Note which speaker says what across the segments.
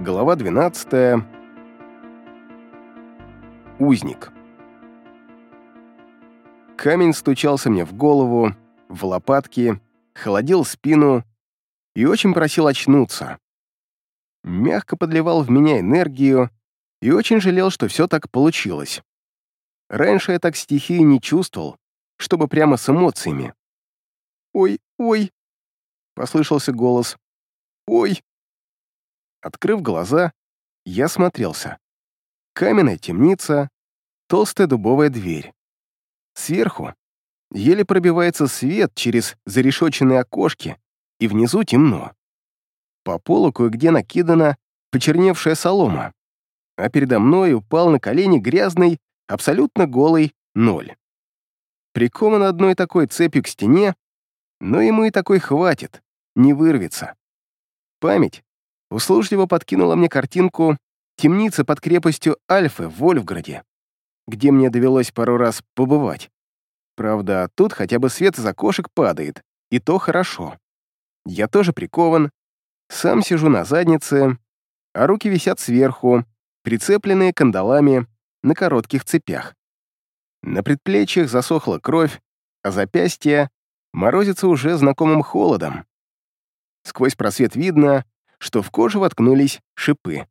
Speaker 1: Глава 12. Узник. Камень стучался мне в голову, в лопатки, холодил спину и очень просил очнуться. Мягко подливал в меня энергию и очень жалел, что все так получилось. Раньше я так стихии не чувствовал, чтобы прямо с эмоциями. «Ой, ой!» — послышался голос. «Ой!» Открыв глаза, я смотрелся. Каменная темница, толстая дубовая дверь. Сверху еле пробивается свет через зарешоченные окошки, и внизу темно. По полу кое-где накидана почерневшая солома, а передо мной упал на колени грязный, абсолютно голый ноль. Прикован одной такой цепью к стене, но ему и такой хватит, не вырвется. Память услужливо подкинула мне картинку темницы под крепостью Альфы в Вольфграде, где мне довелось пару раз побывать. Правда, тут хотя бы свет из окошек падает, и то хорошо. Я тоже прикован, сам сижу на заднице, а руки висят сверху, прицепленные кандалами на коротких цепях. На предплечьях засохла кровь, а запястья морозится уже знакомым холодом. Сквозь просвет видно, что в кожу воткнулись шипы.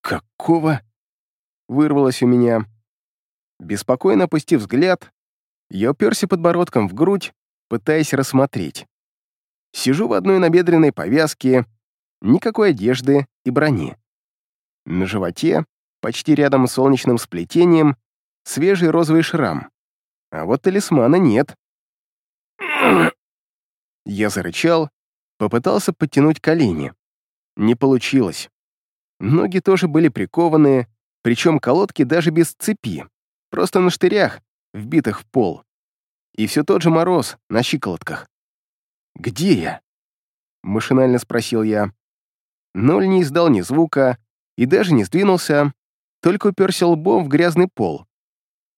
Speaker 1: «Какого?» — вырвалось у меня. Беспокойно опустив взгляд, я уперся подбородком в грудь, пытаясь рассмотреть. Сижу в одной набедренной повязке, никакой одежды и брони. На животе, почти рядом с солнечным сплетением, свежий розовый шрам. А вот талисмана нет. Я зарычал, попытался подтянуть колени. Не получилось. Ноги тоже были прикованы, причем колодки даже без цепи, просто на штырях, вбитых в пол. И все тот же мороз на щиколотках. «Где я?» — машинально спросил я. Ноль не издал ни звука и даже не сдвинулся, только уперся лбом в грязный пол.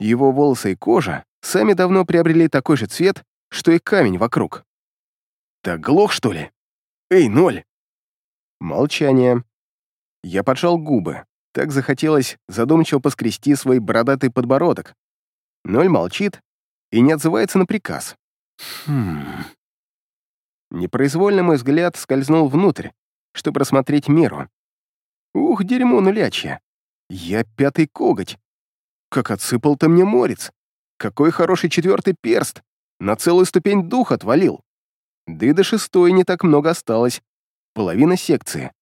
Speaker 1: Его волосы и кожа сами давно приобрели такой же цвет, что и камень вокруг. «Так глох, что ли? Эй, Ноль!» Молчание. Я поджал губы. Так захотелось задумчиво поскрести свой бородатый подбородок. Ноль молчит и не отзывается на приказ. Хм. Непроизвольно мой взгляд скользнул внутрь, чтобы рассмотреть меру. Ух, дерьмо нулячье. Я пятый коготь. Как отсыпал ты мне морец. Какой хороший четвертый перст. На целую ступень дух отвалил. Да и до шестой не так много осталось половина секции.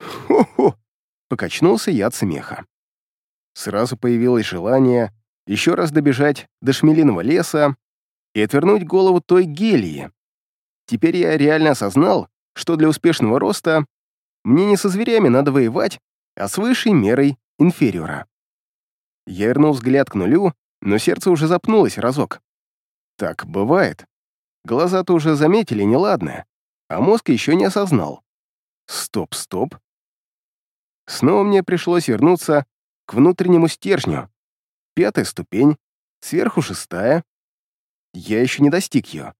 Speaker 1: «Хо-хо!» — покачнулся я от смеха. Сразу появилось желание еще раз добежать до шмелиного леса и отвернуть голову той гелии. Теперь я реально осознал, что для успешного роста мне не со зверями надо воевать, а с высшей мерой инфериора. Я вернул взгляд к нулю, но сердце уже запнулось разок. Так бывает. Глаза-то уже заметили неладное а мозг еще не осознал. Стоп, стоп. Снова мне пришлось вернуться к внутреннему стержню. Пятая ступень, сверху шестая. Я еще не достиг ее.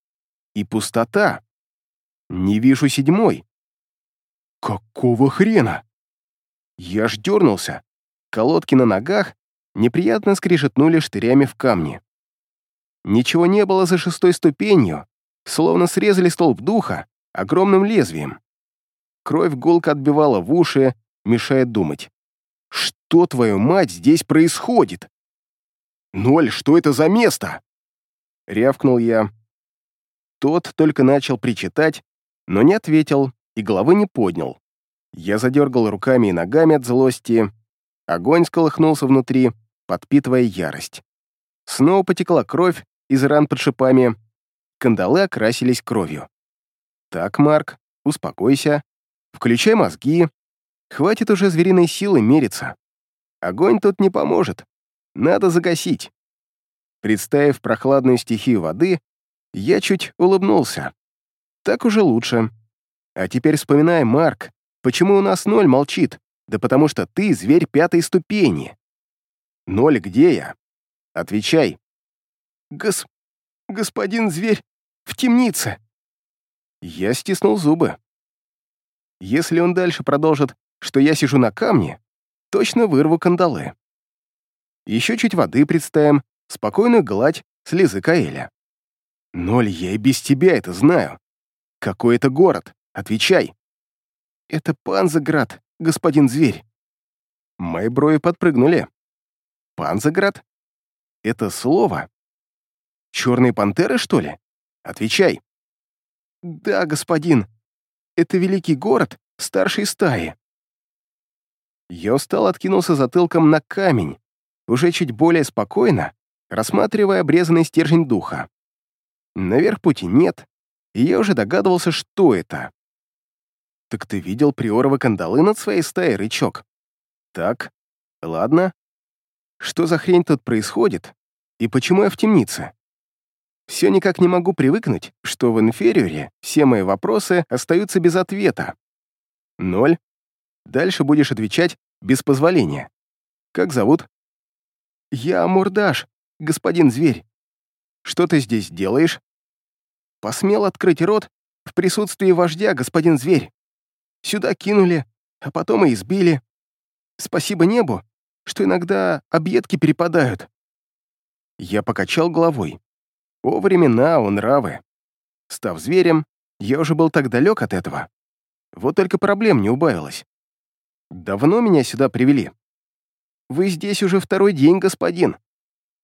Speaker 1: И пустота. Не вижу седьмой. Какого хрена? Я ж дернулся. Колодки на ногах неприятно скрижетнули штырями в камне. Ничего не было за шестой ступенью, словно срезали столб духа огромным лезвием. Кровь гулко отбивала в уши, мешая думать. «Что, твою мать, здесь происходит?» «Ноль, что это за место?» Рявкнул я. Тот только начал причитать, но не ответил и головы не поднял. Я задергал руками и ногами от злости. Огонь сколыхнулся внутри, подпитывая ярость. Снова потекла кровь из ран под шипами. Кандалы окрасились кровью. «Так, Марк, успокойся. Включай мозги. Хватит уже звериной силы мериться. Огонь тут не поможет. Надо загасить». Представив прохладную стихию воды, я чуть улыбнулся. Так уже лучше. А теперь вспоминай, Марк, почему у нас ноль молчит? Да потому что ты зверь пятой ступени. Ноль, где я? Отвечай. Гос... господин зверь в темнице. Я стиснул зубы. Если он дальше продолжит что я сижу на камне, точно вырву кандалы. Еще чуть воды представим, спокойную гладь слезы Каэля. Ноль, я и без тебя это знаю. Какой это город? Отвечай. Это Панзаград, господин зверь. Мои брови подпрыгнули. Панзаград? Это слово? Черные пантеры, что ли? Отвечай. Да, господин. Это великий город старшей стаи. Я устал откинулся затылком на камень, уже чуть более спокойно, рассматривая обрезанный стержень духа. Наверх пути нет, и я уже догадывался, что это. «Так ты видел приоровы кандалы над своей стаей, рычок?» «Так, ладно. Что за хрень тут происходит? И почему я в темнице?» Все никак не могу привыкнуть, что в инфериоре все мои вопросы остаются без ответа. Ноль. Дальше будешь отвечать без позволения. Как зовут? Я Мурдаш, господин зверь. Что ты здесь делаешь? Посмел открыть рот в присутствии вождя, господин зверь. Сюда кинули, а потом и избили. Спасибо небу, что иногда объедки перепадают. Я покачал головой. О времена, о нравы. Став зверем, я уже был так далек от этого. Вот только проблем не убавилось. Давно меня сюда привели. Вы здесь уже второй день, господин.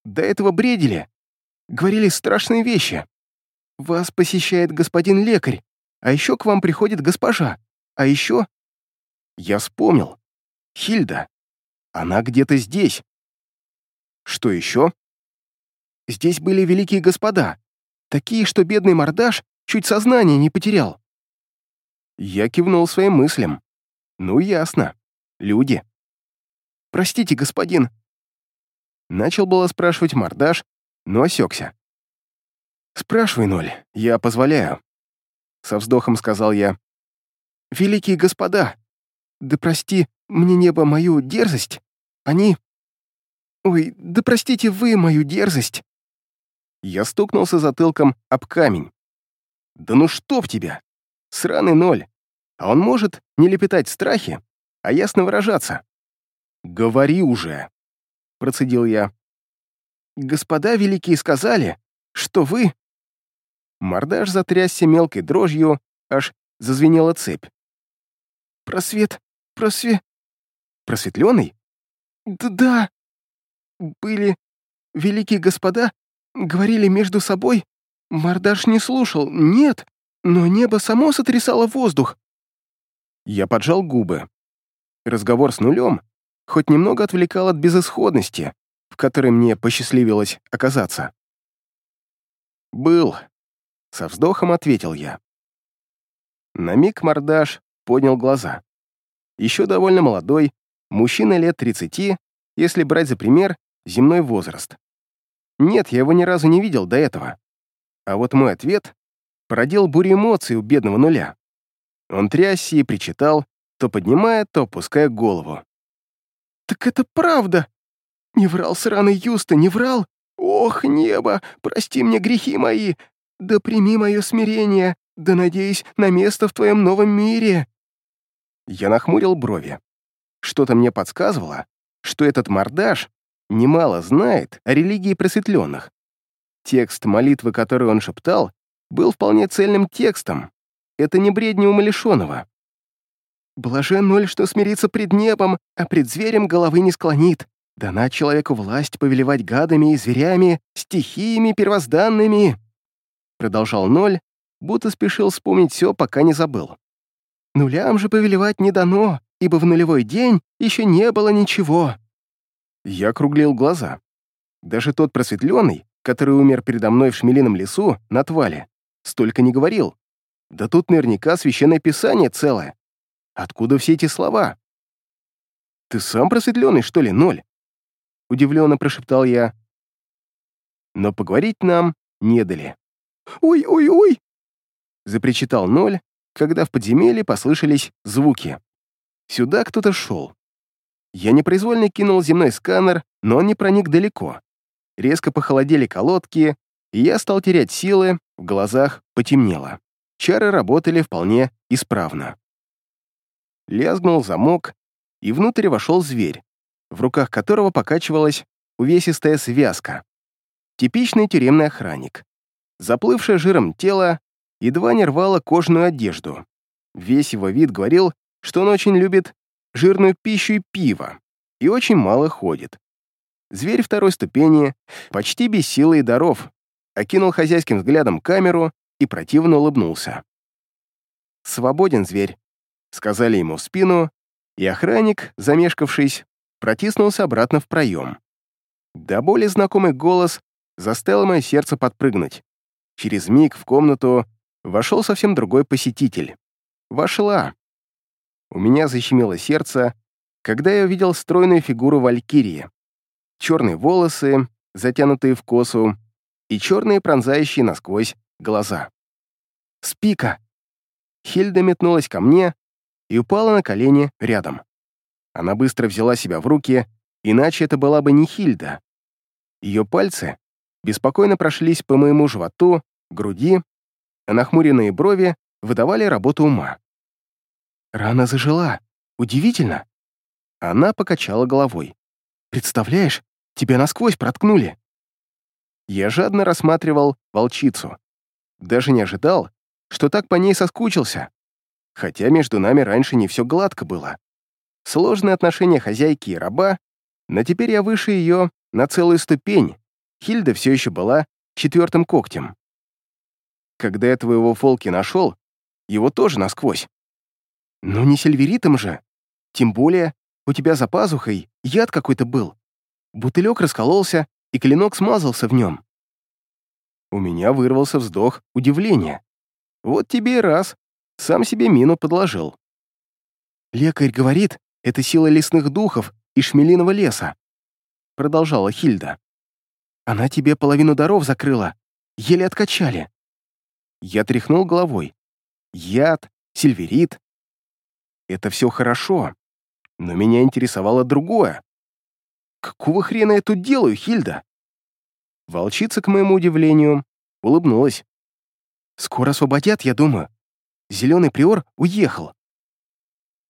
Speaker 1: До этого бредили. Говорили страшные вещи. Вас посещает господин лекарь, а еще к вам приходит госпожа. А еще... Я вспомнил. Хильда. Она где-то здесь. Что еще? Здесь были великие господа. Такие, что бедный мордаш чуть сознание не потерял. Я кивнул своим мыслям. Ну, ясно. Люди. Простите, господин. Начал было спрашивать мордаш, но осекся. «Спрашивай, Ноль, я позволяю», — со вздохом сказал я. «Великие господа, да прости мне небо мою дерзость, они... Ой, да простите вы мою дерзость». Я стукнулся затылком об камень. «Да ну что в тебя? Сраный ноль. А он может не лепетать страхи, а ясно выражаться». «Говори уже», — процедил я. «Господа великие сказали, что вы...» Мордаш затрясся мелкой дрожью, аж зазвенела цепь. «Просвет, просве... Просветленный? Да-да. Были великие господа, говорили между собой. Мордаш не слушал, нет, но небо само сотрясало воздух. Я поджал губы. Разговор с нулем хоть немного отвлекал от безысходности, в которой мне посчастливилось оказаться. «Был», — со вздохом ответил я. На миг мордаш поднял глаза. Еще довольно молодой, мужчина лет 30, если брать за пример земной возраст. Нет, я его ни разу не видел до этого. А вот мой ответ породил бурю эмоций у бедного нуля. Он трясся и причитал, то поднимая, то опуская голову. «Так это правда! Не врал сраный Юста, не врал! Ох, небо, прости мне грехи мои! Да прими мое смирение, да надеюсь на место в твоем новом мире!» Я нахмурил брови. Что-то мне подсказывало, что этот мордаш немало знает о религии просветленных. Текст молитвы, который он шептал, был вполне цельным текстом. Это не бредни умалишенного. «Блажен ноль, что смирится пред небом, а пред зверем головы не склонит. Дана человеку власть повелевать гадами и зверями, стихиями первозданными». Продолжал ноль, будто спешил вспомнить все, пока не забыл. «Нулям же повелевать не дано, ибо в нулевой день еще не было ничего». Я округлил глаза. Даже тот просветленный, который умер передо мной в Шмелином лесу, на твале, столько не говорил. Да тут наверняка священное писание целое. Откуда все эти слова? «Ты сам просветленный, что ли, ноль?» Удивленно прошептал я. Но поговорить нам не дали. «Ой-ой-ой!» запричитал ноль, когда в подземелье послышались звуки. Сюда кто-то шел. Я непроизвольно кинул земной сканер, но он не проник далеко. Резко похолодели колодки, и я стал терять силы, в глазах потемнело. Чары работали вполне исправно. лязгнул замок, и внутрь вошел зверь, в руках которого покачивалась увесистая связка. Типичный тюремный охранник. Заплывшее жиром тело едва не рвало кожаную одежду. Весь его вид говорил, что он очень любит жирную пищу и пиво, и очень мало ходит. Зверь второй ступени, почти без силы и даров, окинул хозяйским взглядом камеру и противно улыбнулся. «Свободен зверь», — сказали ему в спину, и охранник, замешкавшись, протиснулся обратно в проем. До боли знакомый голос заставил мое сердце подпрыгнуть. Через миг в комнату вошел совсем другой посетитель. Вошла. У меня защемило сердце, когда я увидел стройную фигуру Валькирии. Черные волосы, затянутые в косу, и черные пронзающие насквозь глаза. «Спика!» Хильда метнулась ко мне и упала на колени рядом. Она быстро взяла себя в руки, иначе это была бы не Хильда. Ее пальцы беспокойно прошлись по моему животу, груди, а нахмуренные брови выдавали работу ума. Рана зажила. Удивительно. Она покачала головой. Представляешь, тебя насквозь проткнули. Я жадно рассматривал волчицу. Даже не ожидал, что так по ней соскучился. Хотя между нами раньше не все гладко было. Сложные отношения хозяйки и раба, но теперь я выше ее на целую ступень. Хильда все еще была четвертым когтем. Когда я твоего Фолки нашел, его тоже насквозь. Но не сильверитом же. Тем более, у тебя за пазухой яд какой-то был. Бутылек раскололся, и клинок смазался в нем. У меня вырвался вздох удивления. Вот тебе и раз. Сам себе мину подложил. Лекарь говорит, это сила лесных духов и шмелиного леса. Продолжала Хильда. Она тебе половину даров закрыла. Еле откачали. Я тряхнул головой. Яд, сильверит. Это все хорошо. Но меня интересовало другое. Какого хрена я тут делаю, Хильда? Волчица, к моему удивлению, улыбнулась. «Скоро освободят, я думаю. Зеленый приор уехал».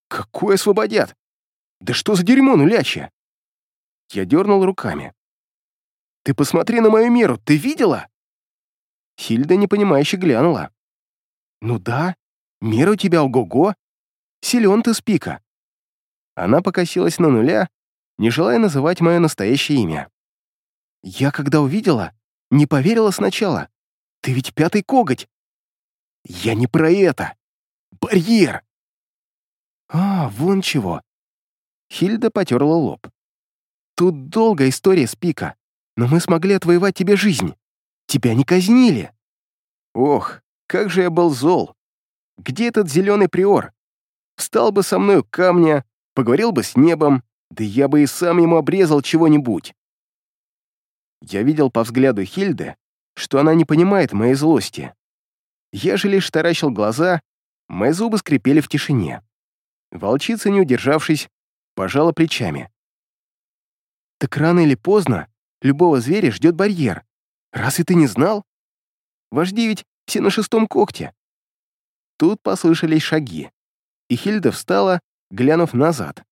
Speaker 1: «Какой освободят? Да что за дерьмо нулячье?» Я дернул руками. «Ты посмотри на мою меру, ты видела?» Хильда непонимающе глянула. «Ну да, мера у тебя ого-го. Силен ты с пика». Она покосилась на нуля, не желая называть мое настоящее имя. Я, когда увидела, не поверила сначала. Ты ведь пятый коготь. Я не про это. Барьер. А, вон чего. Хильда потерла лоб. Тут долгая история с пика, но мы смогли отвоевать тебе жизнь. Тебя не казнили. Ох, как же я был зол. Где этот зеленый приор? Встал бы со мной у камня, поговорил бы с небом, да я бы и сам ему обрезал чего-нибудь. Я видел по взгляду Хильды, что она не понимает моей злости. Я же лишь таращил глаза, мои зубы скрипели в тишине. Волчица, не удержавшись, пожала плечами. «Так рано или поздно любого зверя ждет барьер. Разве ты не знал? Вожди ведь все на шестом когте». Тут послышались шаги, и Хильда встала, глянув назад.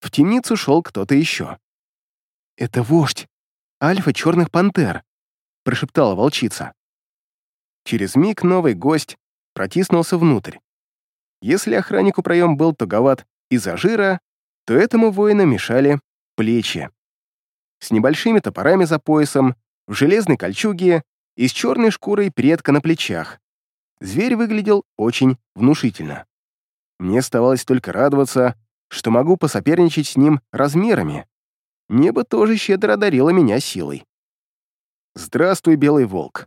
Speaker 1: В темницу шел кто-то еще. «Это вождь», альфа черных пантер», — прошептала волчица. Через миг новый гость протиснулся внутрь. Если охраннику проем был туговат из-за жира, то этому воину мешали плечи. С небольшими топорами за поясом, в железной кольчуге и с черной шкурой предка на плечах. Зверь выглядел очень внушительно. Мне оставалось только радоваться, что могу посоперничать с ним размерами. Небо тоже щедро одарило меня силой. «Здравствуй, белый волк.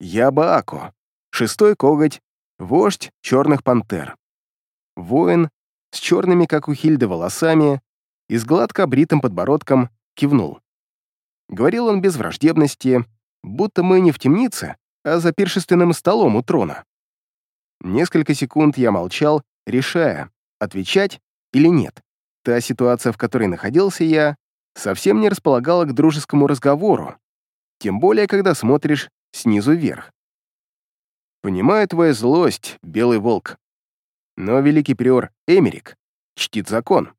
Speaker 1: Я Баако, шестой коготь, вождь черных пантер. Воин с черными, как у Хильды, волосами и с гладко обритым подбородком кивнул. Говорил он без враждебности, будто мы не в темнице, а за пиршественным столом у трона. Несколько секунд я молчал, решая, отвечать или нет. Та ситуация, в которой находился я, совсем не располагала к дружескому разговору, тем более, когда смотришь снизу вверх. Понимаю твою злость, белый волк. Но великий приор Эмерик чтит закон.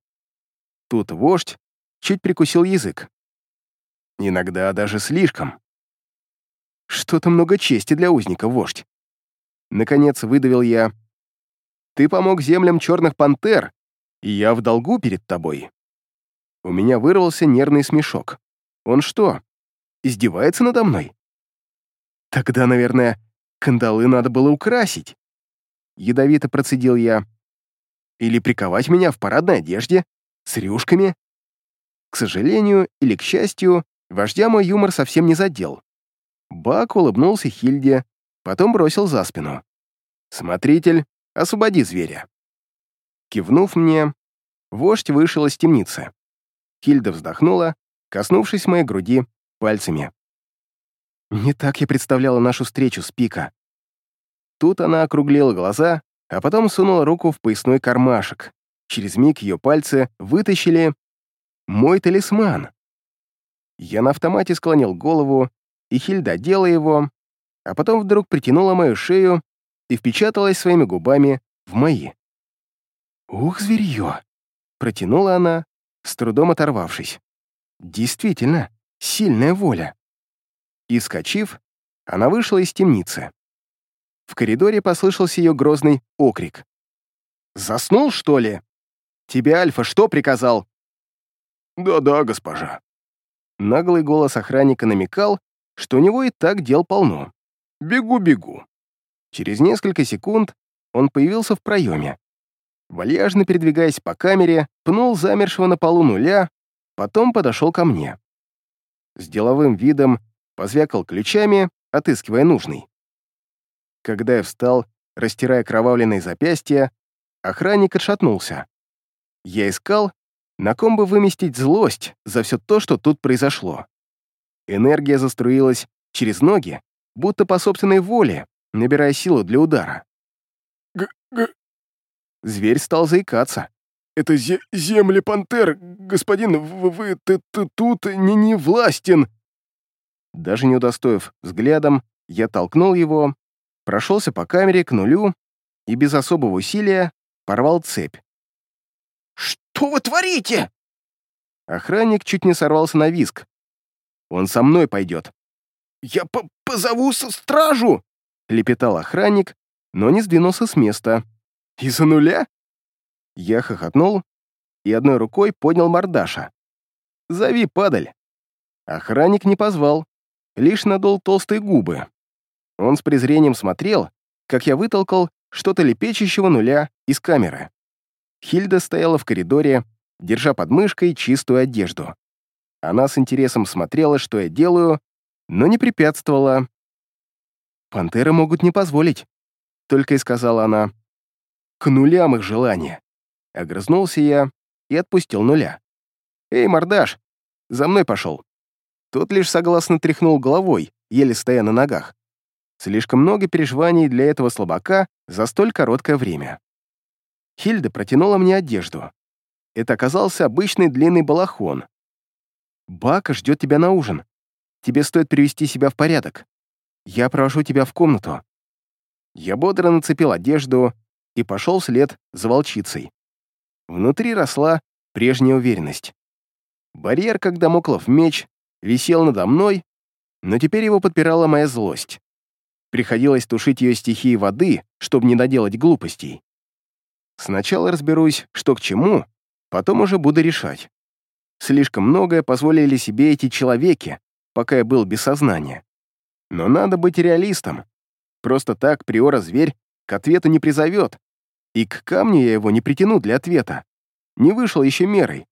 Speaker 1: Тут вождь чуть прикусил язык. Иногда даже слишком. Что-то много чести для узника, вождь. Наконец выдавил я. Ты помог землям черных пантер, и я в долгу перед тобой. У меня вырвался нервный смешок. Он что, издевается надо мной? Тогда, наверное, кандалы надо было украсить. Ядовито процедил я. Или приковать меня в парадной одежде, с рюшками. К сожалению или к счастью, вождя мой юмор совсем не задел. Бак улыбнулся Хильде, потом бросил за спину. «Смотритель, освободи зверя». Кивнув мне, вождь вышел из темницы. Хильда вздохнула, коснувшись моей груди пальцами. Не так я представляла нашу встречу с Пика. Тут она округлила глаза, а потом сунула руку в поясной кармашек. Через миг ее пальцы вытащили мой талисман. Я на автомате склонил голову, и Хильда одела его, а потом вдруг притянула мою шею и впечаталась своими губами в мои. «Ух, зверье!» — протянула она, с трудом оторвавшись. «Действительно, сильная воля». И, она вышла из темницы. В коридоре послышался ее грозный окрик. «Заснул, что ли? Тебе Альфа что приказал?» «Да-да, госпожа». Наглый голос охранника намекал, что у него и так дел полно. «Бегу-бегу». Через несколько секунд он появился в проеме. Вальяжно передвигаясь по камере, пнул замершего на полу нуля, потом подошел ко мне. С деловым видом позвякал ключами, отыскивая нужный. Когда я встал, растирая кровавленные запястья, охранник отшатнулся. Я искал, на ком бы выместить злость за все то, что тут произошло. Энергия заструилась через ноги, будто по собственной воле, набирая силу для удара.
Speaker 2: Г -г
Speaker 1: Зверь стал заикаться.
Speaker 2: «Это зе земли пантер, господин, вы, вы ты, ты тут не, не властен!»
Speaker 1: Даже не удостоив взглядом, я толкнул его, прошелся по камере к нулю и без особого усилия порвал цепь.
Speaker 2: «Что вы творите?»
Speaker 1: Охранник чуть не сорвался на виск. «Он со мной пойдет».
Speaker 2: «Я по позову стражу!»
Speaker 1: — лепетал охранник, но не сдвинулся с места. «Из-за нуля?» Я хохотнул и одной рукой поднял мордаша. «Зови, падаль!» Охранник не позвал, лишь надул толстые губы. Он с презрением смотрел, как я вытолкал что-то лепечущего нуля из камеры. Хильда стояла в коридоре, держа под мышкой чистую одежду. Она с интересом смотрела, что я делаю, но не препятствовала. «Пантеры могут не позволить», — только и сказала она. «К нулям их желания». Огрызнулся я и отпустил нуля. «Эй, мордаш, за мной пошел». Тот лишь согласно тряхнул головой, еле стоя на ногах. Слишком много переживаний для этого слабака за столь короткое время. Хильда протянула мне одежду. Это оказался обычный длинный балахон. «Бака ждет тебя на ужин. Тебе стоит привести себя в порядок. Я провожу тебя в комнату». Я бодро нацепил одежду и пошел вслед за волчицей. Внутри росла прежняя уверенность. Барьер, как домоклов меч, висел надо мной, но теперь его подпирала моя злость. Приходилось тушить ее стихии воды, чтобы не наделать глупостей. Сначала разберусь, что к чему, потом уже буду решать. Слишком многое позволили себе эти человеки, пока я был без сознания. Но надо быть реалистом. Просто так приора зверь к ответу не призовет, и к камню я его не притяну для ответа. Не вышел еще мерой.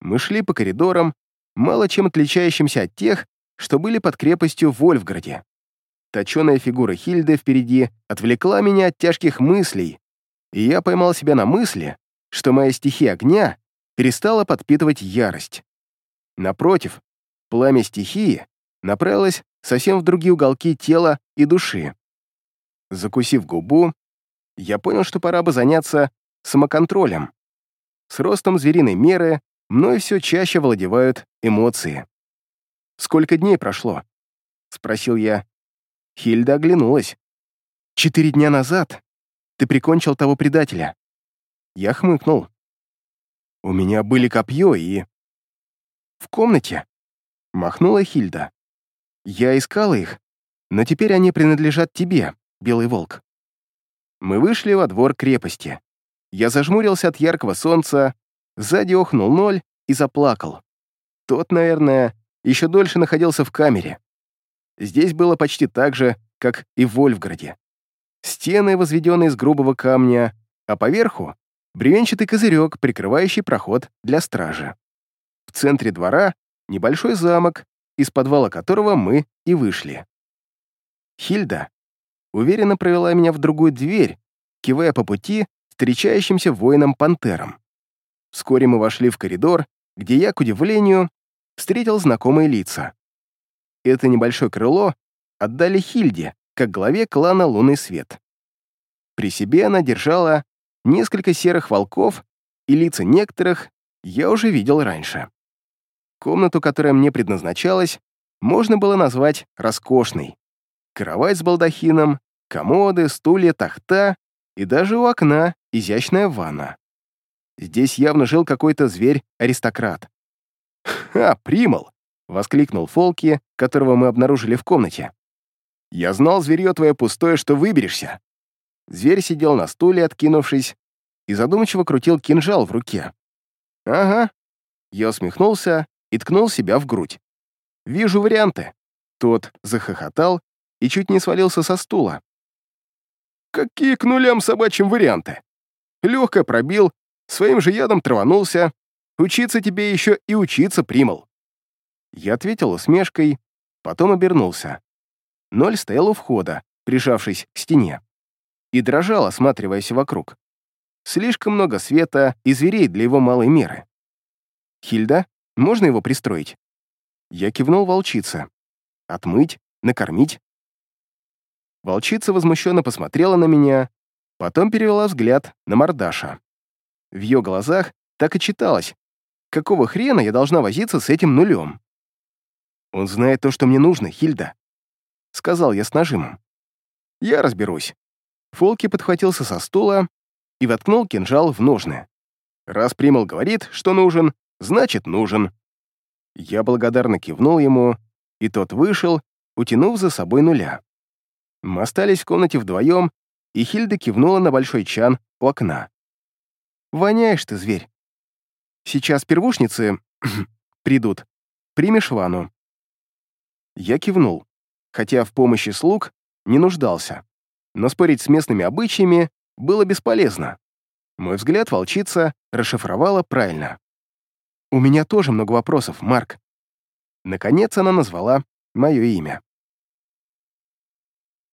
Speaker 1: Мы шли по коридорам, мало чем отличающимся от тех, что были под крепостью в Вольфграде. Точеная фигура Хильды впереди отвлекла меня от тяжких мыслей, и я поймал себя на мысли, что моя стихия огня перестала подпитывать ярость. Напротив, пламя стихии направилось совсем в другие уголки тела и души. Закусив губу, я понял, что пора бы заняться самоконтролем. С ростом звериной меры мной все чаще владевают эмоции. «Сколько дней прошло?» — спросил я. Хильда оглянулась. «Четыре дня назад ты прикончил того предателя». Я хмыкнул. У меня были копье и... В комнате. Махнула Хильда. Я искала их, но теперь они принадлежат тебе, Белый Волк. Мы вышли во двор крепости. Я зажмурился от яркого солнца, сзади охнул ноль и заплакал. Тот, наверное, еще дольше находился в камере. Здесь было почти так же, как и в Вольфграде. Стены, возведенные из грубого камня, а поверху — бревенчатый козырек, прикрывающий проход для стражи. В центре двора — небольшой замок, из подвала которого мы и вышли. Хильда уверенно провела меня в другую дверь, кивая по пути встречающимся воинам-пантерам. Вскоре мы вошли в коридор, где я, к удивлению, встретил знакомые лица. Это небольшое крыло отдали Хильде, как главе клана Лунный Свет. При себе она держала несколько серых волков, и лица некоторых я уже видел раньше. Комнату, которая мне предназначалась, можно было назвать роскошной. Кровать с балдахином, комоды, стулья, тахта и даже у окна изящная ванна. Здесь явно жил какой-то зверь-аристократ. «Ха, примал!» — воскликнул Фолки, которого мы обнаружили в комнате. «Я знал, зверье твое пустое, что выберешься». Зверь сидел на стуле, откинувшись, и задумчиво крутил кинжал в руке. «Ага». Я усмехнулся и ткнул себя в грудь. «Вижу варианты». Тот захохотал и чуть не свалился со стула. «Какие к нулям собачьим варианты?» Легко пробил, своим же ядом траванулся. Учиться тебе еще и учиться, примал. Я ответил усмешкой, потом обернулся. Ноль стоял у входа, прижавшись к стене, и дрожал, осматриваясь вокруг. Слишком много света и зверей для его малой меры. «Хильда, можно его пристроить?» Я кивнул волчице. «Отмыть? Накормить?» Волчица возмущенно посмотрела на меня, потом перевела взгляд на мордаша. В ее глазах так и читалось. Какого хрена я должна возиться с этим нулем? «Он знает то, что мне нужно, Хильда», — сказал я с нажимом. «Я разберусь». Фолки подхватился со стула и воткнул кинжал в ножны. Раз Примал говорит, что нужен, значит нужен. Я благодарно кивнул ему, и тот вышел, утянув за собой нуля. Мы остались в комнате вдвоем, и Хильда кивнула на большой чан у окна. «Воняешь ты, зверь. Сейчас первушницы придут. Примешь ванну». Я кивнул, хотя в помощи слуг не нуждался. Но спорить с местными обычаями было бесполезно. Мой взгляд волчица расшифровала правильно. «У меня тоже много вопросов, Марк». Наконец она назвала мое имя.